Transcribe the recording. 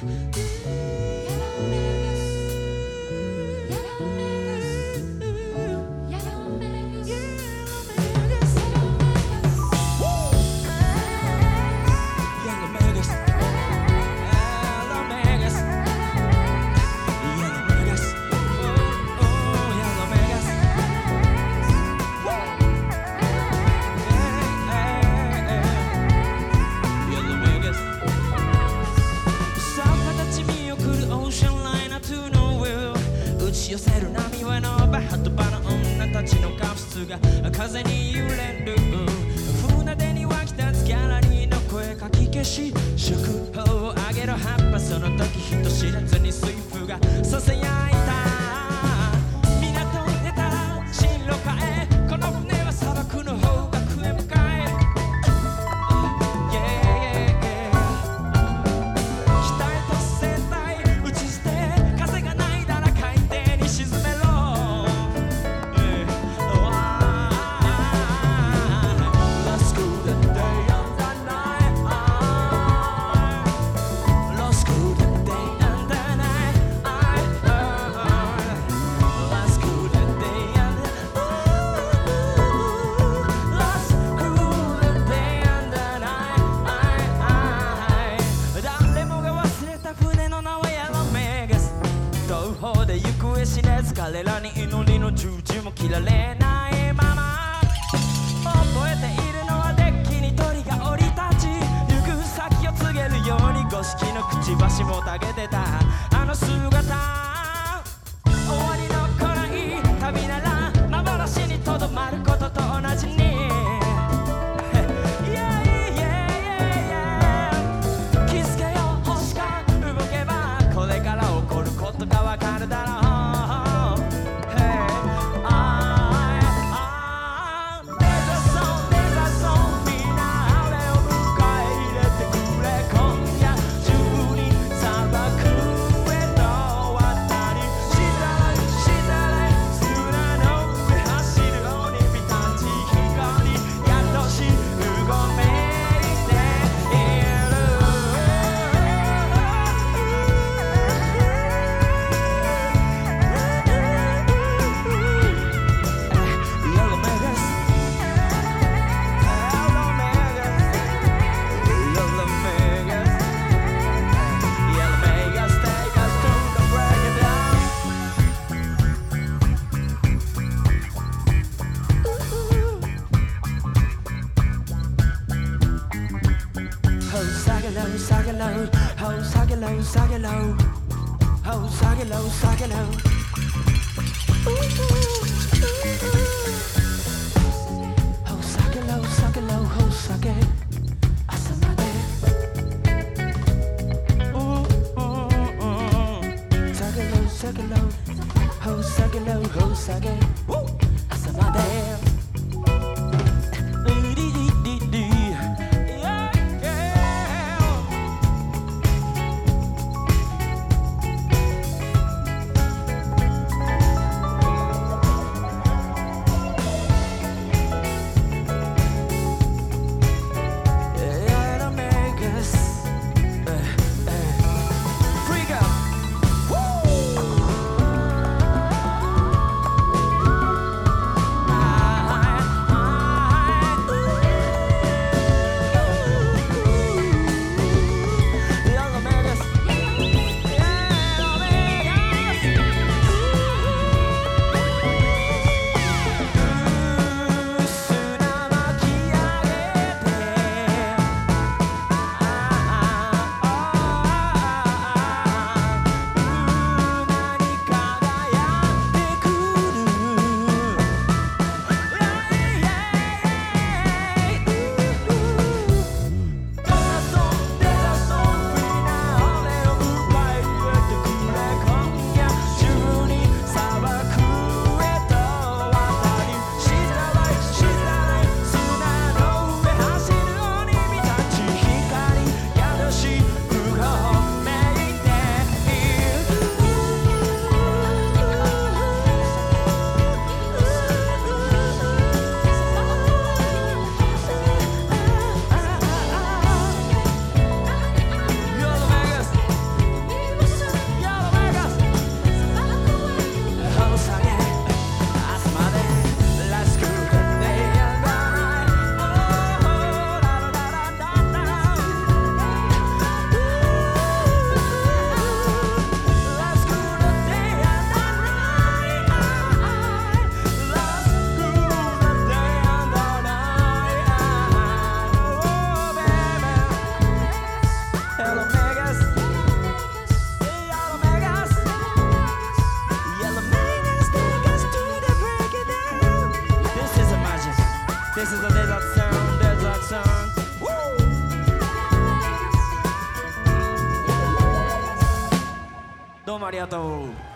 Do it. し寄せる波はのバハとバの女たちの過失が風に揺れる。船出に湧き立つギャラリーの声かき消し祝福を上げる彼らに祈りの十字も切られないまま。覚えているのはデッキに鳥が降り立ち。行く先を告げるように五色のくちばしもたげてた。あの姿 low, suck it low. Oh, suck it low, it low. Oh, oh, ooh, ooh, ooh. Oh, it low, it low, oh, it. Low, oh, low, oh. ありがとう。